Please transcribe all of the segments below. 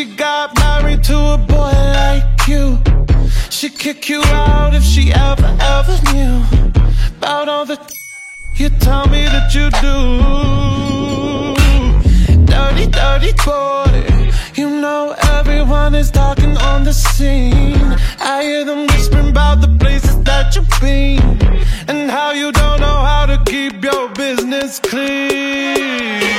she got married to a boy like you. She'd kick you out if she ever, ever knew about all the you tell me that you do. Dirty, dirty boy. You know everyone is talking on the scene. I hear them whispering about the places that you've been and how you don't know how to keep your business clean.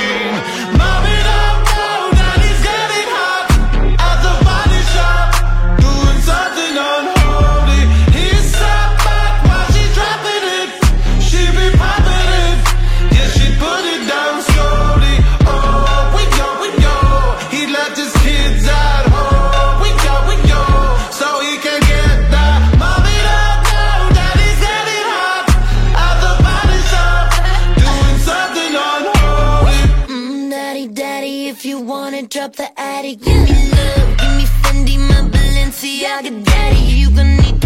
wanna drop the attic. Give me love, give me Fendi, my Balenciaga daddy. You going need